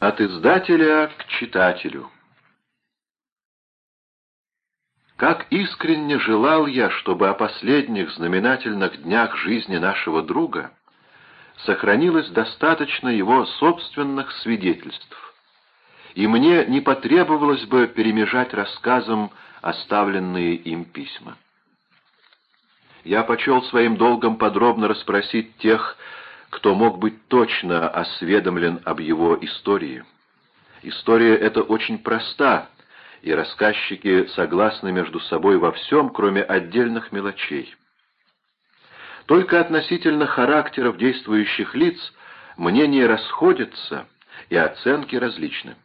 От издателя к читателю. Как искренне желал я, чтобы о последних знаменательных днях жизни нашего друга сохранилось достаточно его собственных свидетельств, и мне не потребовалось бы перемежать рассказом оставленные им письма. Я почел своим долгом подробно расспросить тех, кто мог быть точно осведомлен об его истории. История эта очень проста, и рассказчики согласны между собой во всем, кроме отдельных мелочей. Только относительно характеров действующих лиц мнения расходятся и оценки различны.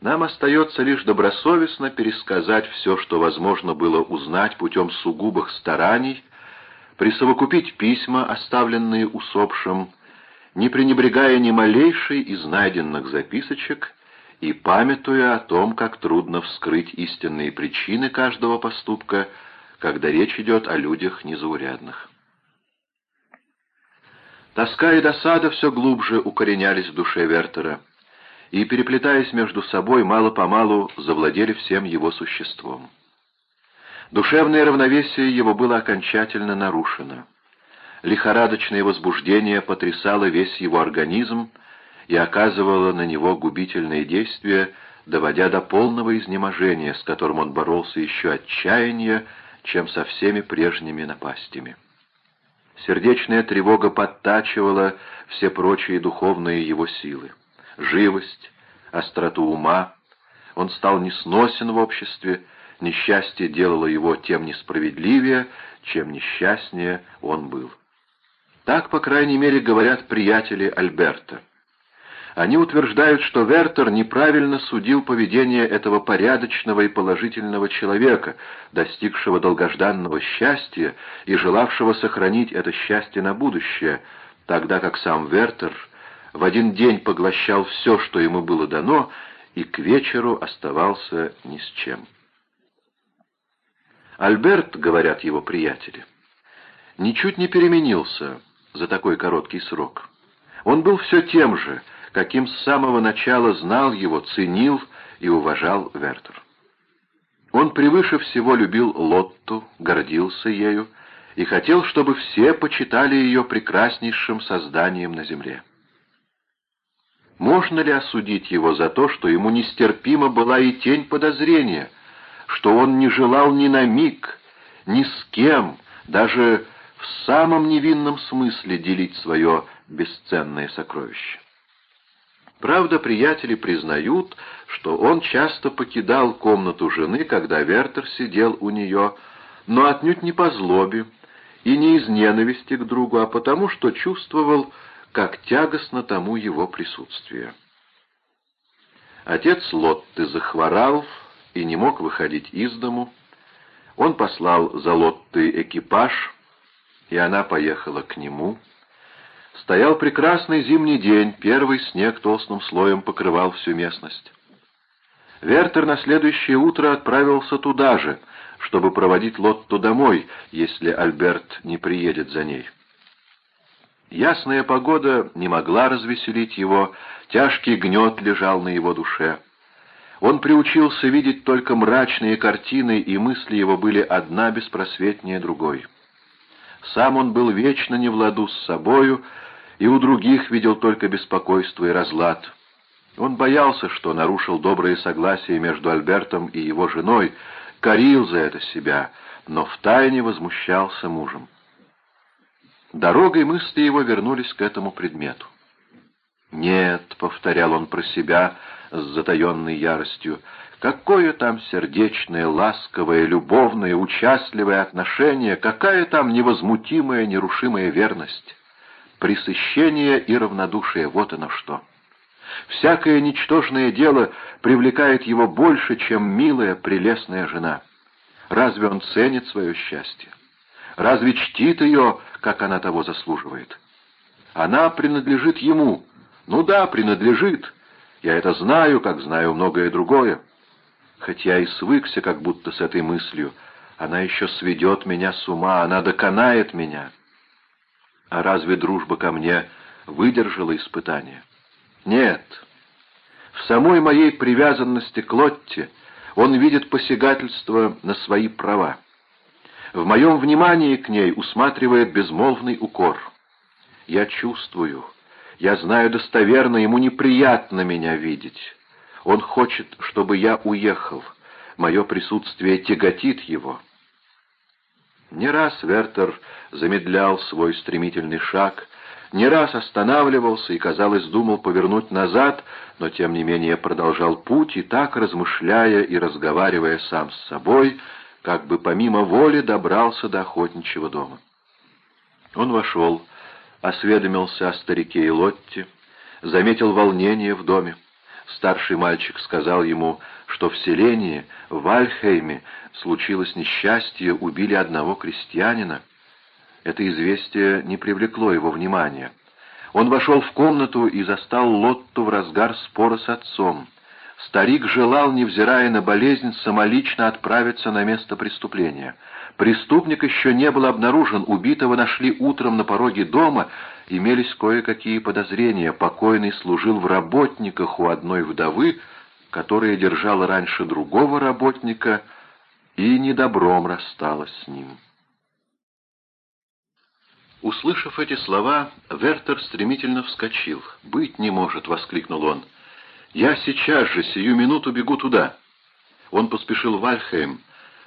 Нам остается лишь добросовестно пересказать все, что возможно было узнать путем сугубых стараний, присовокупить письма, оставленные усопшим, не пренебрегая ни малейшей из найденных записочек и памятуя о том, как трудно вскрыть истинные причины каждого поступка, когда речь идет о людях незаурядных. Тоска и досада все глубже укоренялись в душе Вертера, и, переплетаясь между собой, мало-помалу завладели всем его существом. Душевное равновесие его было окончательно нарушено. Лихорадочное возбуждение потрясало весь его организм и оказывало на него губительные действия, доводя до полного изнеможения, с которым он боролся еще отчаяннее, чем со всеми прежними напастями. Сердечная тревога подтачивала все прочие духовные его силы. Живость, остроту ума. Он стал несносен в обществе, Несчастье делало его тем несправедливее, чем несчастнее он был. Так, по крайней мере, говорят приятели Альберта. Они утверждают, что Вертер неправильно судил поведение этого порядочного и положительного человека, достигшего долгожданного счастья и желавшего сохранить это счастье на будущее, тогда как сам Вертер в один день поглощал все, что ему было дано, и к вечеру оставался ни с чем. Альберт, говорят его приятели, ничуть не переменился за такой короткий срок. Он был все тем же, каким с самого начала знал его, ценил и уважал Вертер. Он превыше всего любил Лотту, гордился ею и хотел, чтобы все почитали ее прекраснейшим созданием на земле. Можно ли осудить его за то, что ему нестерпима была и тень подозрения, что он не желал ни на миг, ни с кем, даже в самом невинном смысле делить свое бесценное сокровище. Правда, приятели признают, что он часто покидал комнату жены, когда Вертер сидел у нее, но отнюдь не по злобе и не из ненависти к другу, а потому, что чувствовал, как тягостно тому его присутствие. Отец Лотты захворал, и не мог выходить из дому. Он послал за Лоттой экипаж, и она поехала к нему. Стоял прекрасный зимний день, первый снег толстым слоем покрывал всю местность. Вертер на следующее утро отправился туда же, чтобы проводить Лотту домой, если Альберт не приедет за ней. Ясная погода не могла развеселить его, тяжкий гнет лежал на его душе. Он приучился видеть только мрачные картины, и мысли его были одна беспросветнее другой. Сам он был вечно не в ладу с собою, и у других видел только беспокойство и разлад. Он боялся, что нарушил доброе согласие между Альбертом и его женой, корил за это себя, но втайне возмущался мужем. Дорогой мысли его вернулись к этому предмету. «Нет», — повторял он про себя, — с затаенной яростью. Какое там сердечное, ласковое, любовное, участливое отношение, какая там невозмутимая, нерушимая верность. Пресыщение и равнодушие — вот оно что. Всякое ничтожное дело привлекает его больше, чем милая, прелестная жена. Разве он ценит свое счастье? Разве чтит ее, как она того заслуживает? Она принадлежит ему. Ну да, принадлежит, я это знаю, как знаю многое другое. Хоть я и свыкся как будто с этой мыслью, она еще сведет меня с ума, она доконает меня. А разве дружба ко мне выдержала испытание? Нет, самой моей привязанности к Лотте он видит посягательство на свои права. В моем внимании к ней усматривает безмолвный укор. Я чувствую, я знаю достоверно, ему неприятно меня видеть. Он хочет, чтобы я уехал. Мое присутствие тяготит его. Не раз Вертер замедлял свой стремительный шаг, не раз останавливался и, казалось, думал повернуть назад, но тем не менее продолжал путь и так, размышляя и разговаривая сам с собой, как бы помимо воли добрался до охотничьего дома. Он вошел, осведомился о старике и Лотте, заметил волнение в доме. Старший мальчик сказал ему, что в селении, в Альхейме, случилось несчастье, убили одного крестьянина. Это известие не привлекло его внимания. Он вошел в комнату и застал Лотту в разгар спора с отцом. Старик желал, невзирая на болезнь, самолично отправиться на место преступления. Преступник еще не был обнаружен, убитого нашли утром на пороге дома, имелись кое-какие подозрения. Покойный служил в работниках у одной вдовы, которая держала раньше другого работника и недобром рассталась с ним. Услышав эти слова, Вертер стремительно вскочил. «Быть не может!» — воскликнул он. «Я сейчас же, сию минуту бегу туда!» Он поспешил в Альхейм.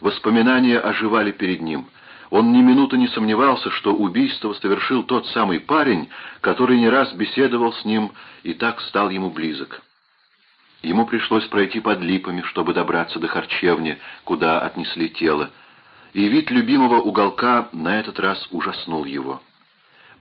Воспоминания оживали перед ним. Он ни минуты не сомневался, что убийство совершил тот самый парень, который не раз беседовал с ним и так стал ему близок. Ему пришлось пройти под липами, чтобы добраться до харчевни, куда отнесли тело и вид любимого уголка на этот раз ужаснул его.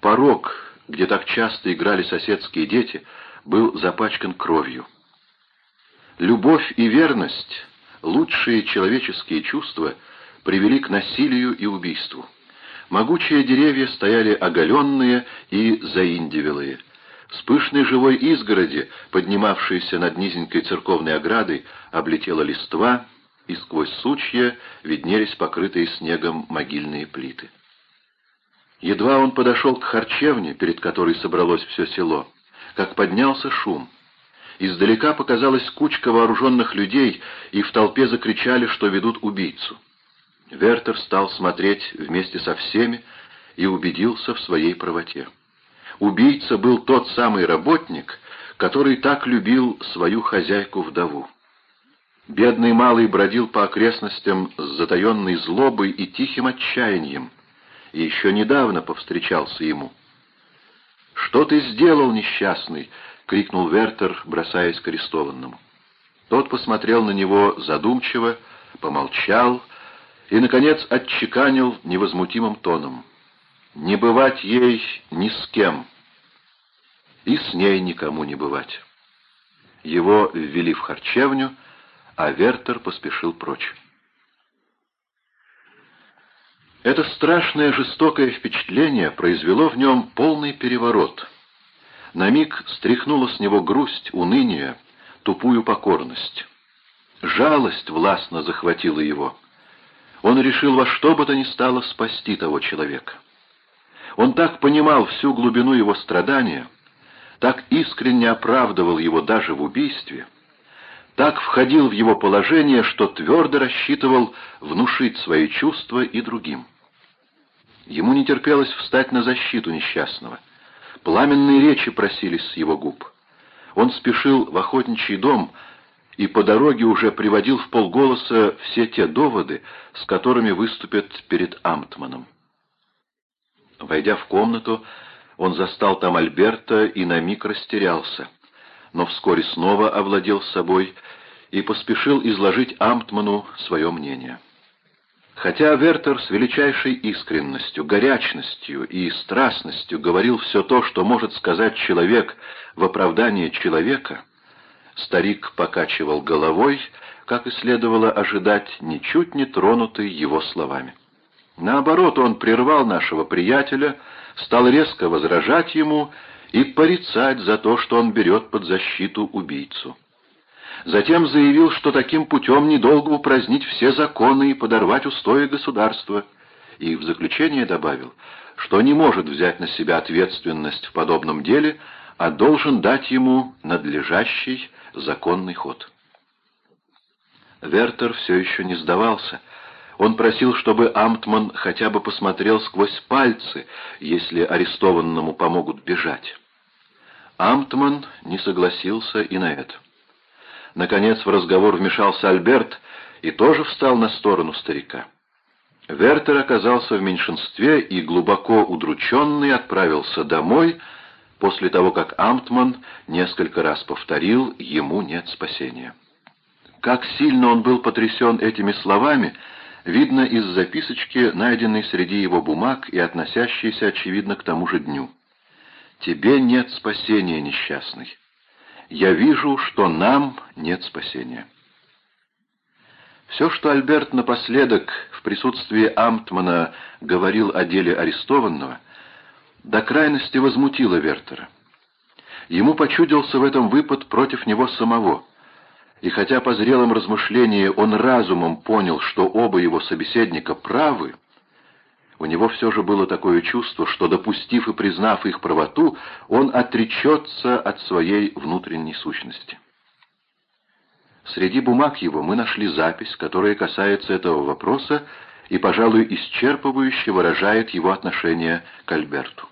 Порог, где так часто играли соседские дети, был запачкан кровью. Любовь и верность, лучшие человеческие чувства, привели к насилию и убийству. Могучие деревья стояли оголенные и заиндивелые. С пышной живой изгороди, поднимавшейся над низенькой церковной оградой, облетела листва, и сквозь сучья виднелись покрытые снегом могильные плиты. Едва он подошел к харчевне, перед которой собралось все село, как поднялся шум. Издалека показалась кучка вооруженных людей, и в толпе закричали, что ведут убийцу. Вертер стал смотреть вместе со всеми и убедился в своей правоте. Убийца был тот самый работник, который так любил свою хозяйку-вдову. Бедный малый бродил по окрестностям с затаенной злобой и тихим отчаянием, и еще недавно повстречался ему. «Что ты сделал, несчастный?» — крикнул Вертер, бросаясь к арестованному. Тот посмотрел на него задумчиво, помолчал и, наконец, отчеканил невозмутимым тоном. «Не бывать ей ни с кем, и с ней никому не бывать». Его ввели в харчевню, а Вертер поспешил прочь. Это страшное жестокое впечатление произвело в нем полный переворот. На миг стряхнула с него грусть, уныние, тупую покорность. Жалость властно захватила его. Он решил во что бы то ни стало спасти того человека. Он так понимал всю глубину его страдания, так искренне оправдывал его даже в убийстве — так входил в его положение, что твердо рассчитывал внушить свои чувства и другим. Ему не терпелось встать на защиту несчастного. Пламенные речи просились с его губ. Он спешил в охотничий дом и по дороге уже приводил в полголоса все те доводы, с которыми выступят перед Амтманом. Войдя в комнату, он застал там Альберта и на миг растерялся но вскоре снова овладел собой и поспешил изложить Амтману свое мнение. Хотя Вертер с величайшей искренностью, горячностью и страстностью говорил все то, что может сказать человек в оправдании человека, старик покачивал головой, как и следовало ожидать, ничуть не тронутый его словами. Наоборот, он прервал нашего приятеля, стал резко возражать ему и порицать за то, что он берет под защиту убийцу. Затем заявил, что таким путем недолго упразднить все законы и подорвать устои государства, и в заключение добавил, что не может взять на себя ответственность в подобном деле, а должен дать ему надлежащий законный ход. Вертер все еще не сдавался. Он просил, чтобы Амтман хотя бы посмотрел сквозь пальцы, если арестованному помогут бежать. Амтман не согласился и на это. Наконец в разговор вмешался Альберт и тоже встал на сторону старика. Вертер оказался в меньшинстве и, глубоко удрученный, отправился домой, после того, как Амтман несколько раз повторил «ему нет спасения». Как сильно он был потрясен этими словами, видно из записочки, найденной среди его бумаг и относящейся, очевидно, к тому же дню. «Тебе нет спасения, несчастный. Я вижу, что нам нет спасения». Все, что Альберт напоследок в присутствии Амтмана говорил о деле арестованного, до крайности возмутило Вертера. Ему почудился в этом выпад против него самого, и хотя по зрелым размышлениям он разумом понял, что оба его собеседника правы, у него все же было такое чувство, что, допустив и признав их правоту, он отречется от своей внутренней сущности. Среди бумаг его мы нашли запись, которая касается этого вопроса и, пожалуй, исчерпывающе выражает его отношение к Альберту.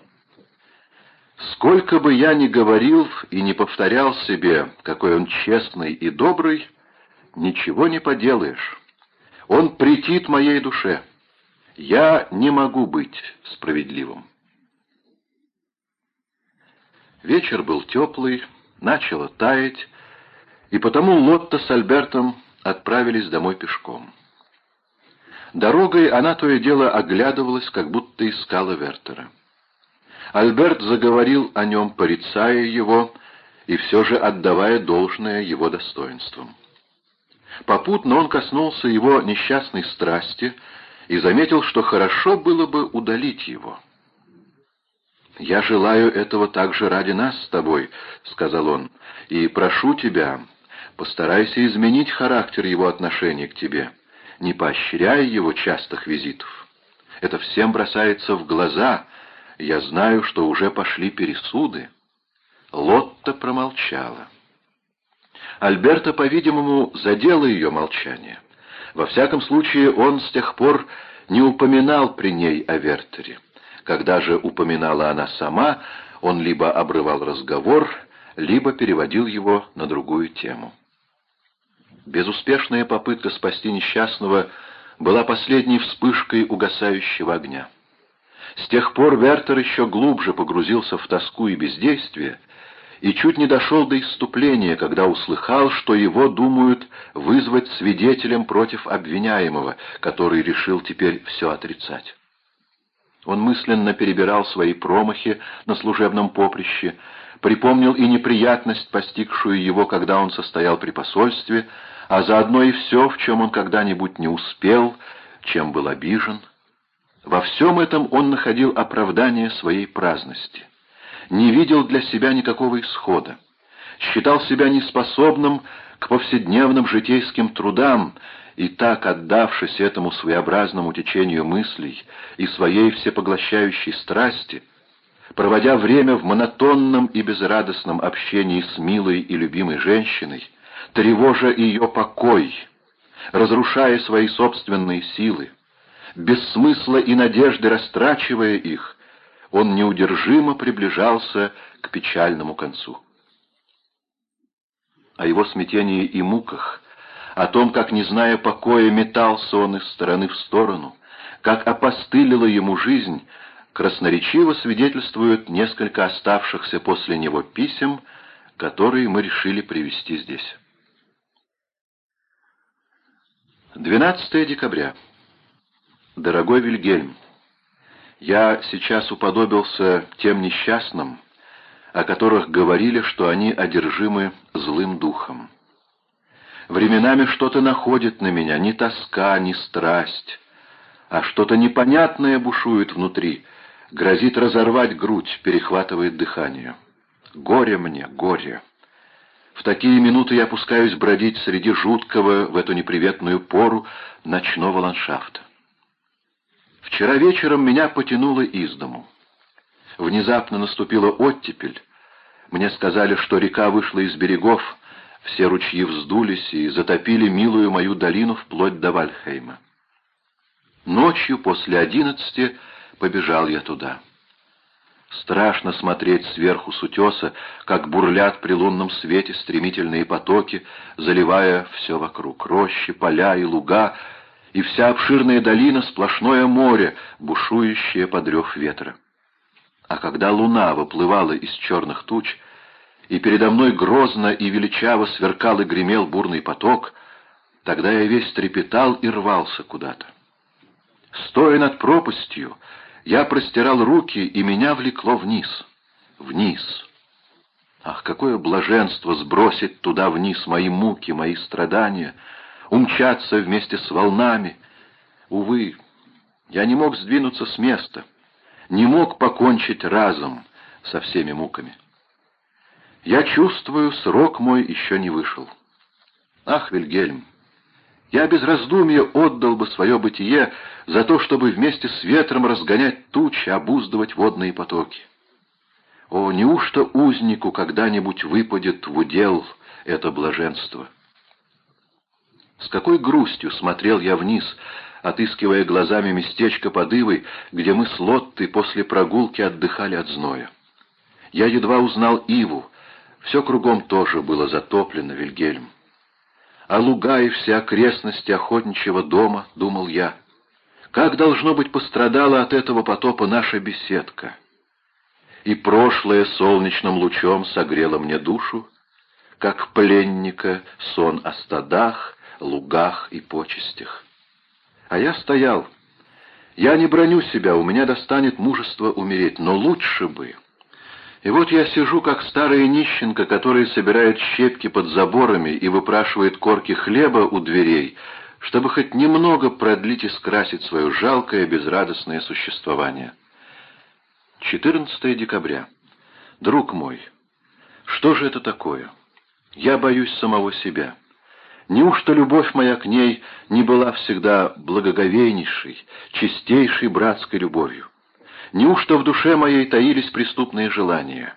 Сколько бы я ни говорил и не повторял себе, какой он честный и добрый, ничего не поделаешь. Он претит моей душе. Я не могу быть справедливым. Вечер был теплый, начало таять, и потому Лотта с Альбертом отправились домой пешком. Дорогой она то и дело оглядывалась, как будто искала Вертера. Альберт заговорил о нем, порицая его и все же отдавая должное его достоинствам. Попутно он коснулся его несчастной страсти и заметил, что хорошо было бы удалить его. «Я желаю этого также ради нас с тобой», — сказал он, — «и прошу тебя, Постарайся изменить характер его отношения к тебе, не поощряя его частых визитов. Это всем бросается в глаза. Я знаю, что уже пошли пересуды. Лотта промолчала. Альберта, по-видимому, задело ее молчание. Во всяком случае, он с тех пор не упоминал при ней о Вертере. Когда же упоминала она сама, он либо обрывал разговор, либо переводил его на другую тему. Безуспешная попытка спасти несчастного была последней вспышкой угасающего огня. С тех пор Вертер еще глубже погрузился в тоску и бездействие и чуть не дошел до исступления, когда услыхал, что его думают вызвать свидетелем против обвиняемого, который решил теперь все отрицать. Он мысленно перебирал свои промахи на служебном поприще, припомнил и неприятность, постигшую его, когда он состоял при посольстве, а заодно и все, в чем он когда-нибудь не успел, чем был обижен. Во всем этом он находил оправдание своей праздности, не видел для себя никакого исхода, считал себя неспособным к повседневным житейским трудам и так, отдавшись этому своеобразному течению мыслей и своей всепоглощающей страсти, проводя время в монотонном и безрадостном общении с милой и любимой женщиной, тревожа ее покой, разрушая свои собственные силы, без смысла и надежды растрачивая их, он неудержимо приближался к печальному концу. О его смятении и муках, о том, как, не зная покоя, метался он из стороны в сторону, как опостылила ему жизнь, красноречиво свидетельствуют несколько оставшихся после него писем, которые мы решили привести здесь. 12 декабря. Дорогой Вильгельм, я сейчас уподобился тем несчастным, о которых говорили, что они одержимы злым духом. Временами что-то находит на меня, ни тоска, ни страсть, а что-то непонятное бушует внутри, грозит разорвать грудь, перехватывает дыхание. Горе мне, горе! В такие минуты я опускаюсь бродить среди жуткого в эту неприветную пору ночного ландшафта. Вчера вечером меня потянуло из дому. Внезапно наступила оттепель. Мне сказали, что река вышла из берегов, все ручьи вздулись и затопили милую мою долину вплоть до Вальхейма. Ночью после одиннадцати побежал я туда. Страшно смотреть сверху с утеса, как бурлят при лунном свете стремительные потоки, заливая все вокруг — рощи, поля и луга, и вся обширная долина — сплошное море, бушующее под рев ветра. А когда луна выплывала из черных туч, и передо мной грозно и величаво сверкал и гремел бурный поток, тогда я весь трепетал и рвался куда-то. Стоя над пропастью, я простирал руки, и меня влекло вниз. Вниз. Ах, какое блаженство сбросить туда вниз мои муки, мои страдания, умчаться вместе с волнами. Увы, я не мог сдвинуться с места, не мог покончить разом со всеми муками. Я чувствую, срок мой еще не вышел. Ах, Вильгельм, я без раздумья отдал бы свое бытие за то, чтобы вместе с ветром разгонять тучи, обуздывать водные потоки. О, неужто узнику когда-нибудь выпадет в удел это блаженство? С какой грустью смотрел я вниз, отыскивая глазами местечко под Ивой, где мы с Лоттой после прогулки отдыхали от зноя. Я едва узнал Иву, все кругом тоже было затоплено, Вильгельм а луга и все окрестности охотничьего дома, — думал я. Как, должно быть, пострадала от этого потопа наша беседка? И прошлое солнечным лучом согрело мне душу, как пленника сон о стадах, лугах и почестях. А я стоял. Я не броню себя, у меня достанет мужество умереть, но лучше бы... И вот я сижу, как старая нищенка, которая собирает щепки под заборами и выпрашивает корки хлеба у дверей, чтобы хоть немного продлить и скрасить свое жалкое, безрадостное существование. 14 декабря. Друг мой, что же это такое? Я боюсь самого себя. Неужто любовь моя к ней не была всегда благоговейнейшей, чистейшей братской любовью? Неужто в душе моей таились преступные желания?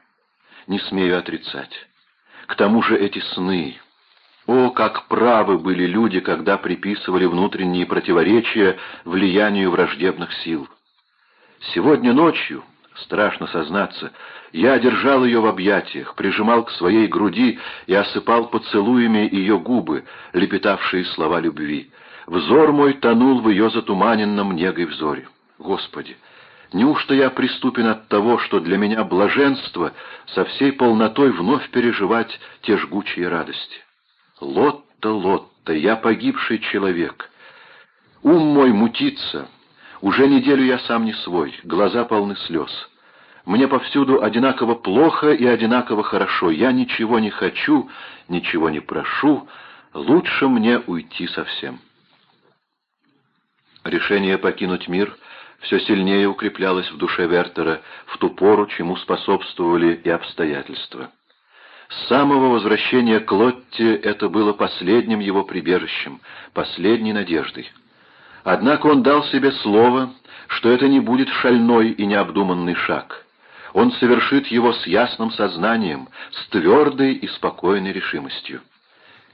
Не смею отрицать. К тому же эти сны. О, как правы были люди, когда приписывали внутренние противоречия влиянию враждебных сил. Сегодня ночью, страшно сознаться, я держал ее в объятиях, прижимал к своей груди и осыпал поцелуями ее губы, лепетавшие слова любви. Взор мой тонул в ее затуманенном негой взоре. Господи! Неужто я приступен от того, что для меня блаженство со всей полнотой вновь переживать те жгучие радости? Лотта, Лотта, я погибший человек. Ум мой мутится. Уже неделю я сам не свой, глаза полны слез. Мне повсюду одинаково плохо и одинаково хорошо. Я ничего не хочу, ничего не прошу. Лучше мне уйти совсем. Решение покинуть мир — все сильнее укреплялось в душе Вертера в ту пору, чему способствовали и обстоятельства. С самого возвращения к Лотте это было последним его прибежищем, последней надеждой. Однако он дал себе слово, что это не будет шальной и необдуманный шаг. Он совершит его с ясным сознанием, с твердой и спокойной решимостью.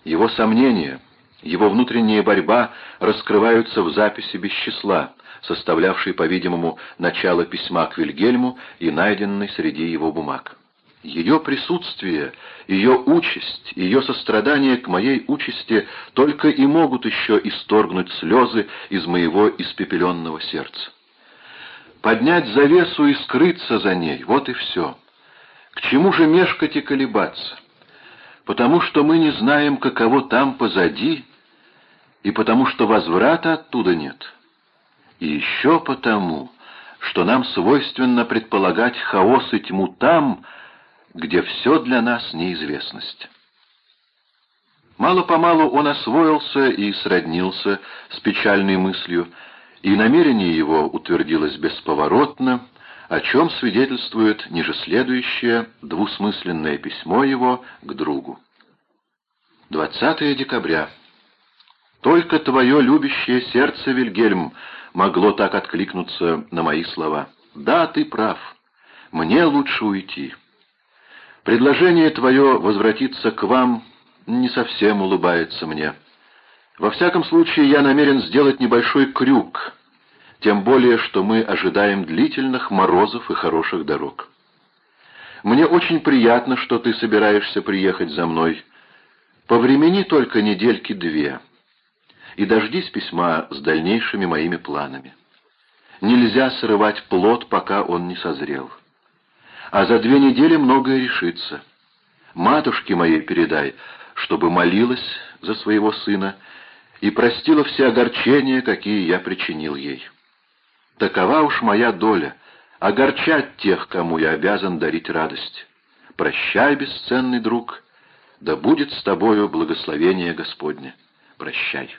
Его сомнения, его внутренняя борьба раскрываются в записи без числа, составлявшей, по-видимому, начало письма к Вильгельму и найденной среди его бумаг. Ее присутствие, ее участь, ее сострадание к моей участи только и могут еще исторгнуть слезы из моего испепеленного сердца. Поднять завесу и скрыться за ней — вот и все. К чему же мешкать и колебаться? Потому что мы не знаем, каково там позади, и потому что возврата оттуда нет и еще потому, что нам свойственно предполагать хаос и тьму там, где все для нас неизвестность. Мало-помалу он освоился и сроднился с печальной мыслью, и намерение его утвердилось бесповоротно, о чем свидетельствует ниже следующее двусмысленное письмо его к другу. 20 декабря. «Только твое любящее сердце, Вильгельм, могло так откликнуться на мои слова. «Да, ты прав. Мне лучше уйти. Предложение твое возвратиться к вам не совсем улыбается мне. Во всяком случае, я намерен сделать небольшой крюк, тем более, что мы ожидаем длительных морозов и хороших дорог. Мне очень приятно, что ты собираешься приехать за мной. Повремени только недельки две и дождись письма с дальнейшими моими планами. Нельзя срывать плод, пока он не созрел. А за две недели многое решится. Матушке моей передай, чтобы молилась за своего сына и простила все огорчения, какие я причинил ей. Такова уж моя доля — огорчать тех, кому я обязан дарить радость. Прощай, бесценный друг, да будет с тобою благословение Господне. Прощай.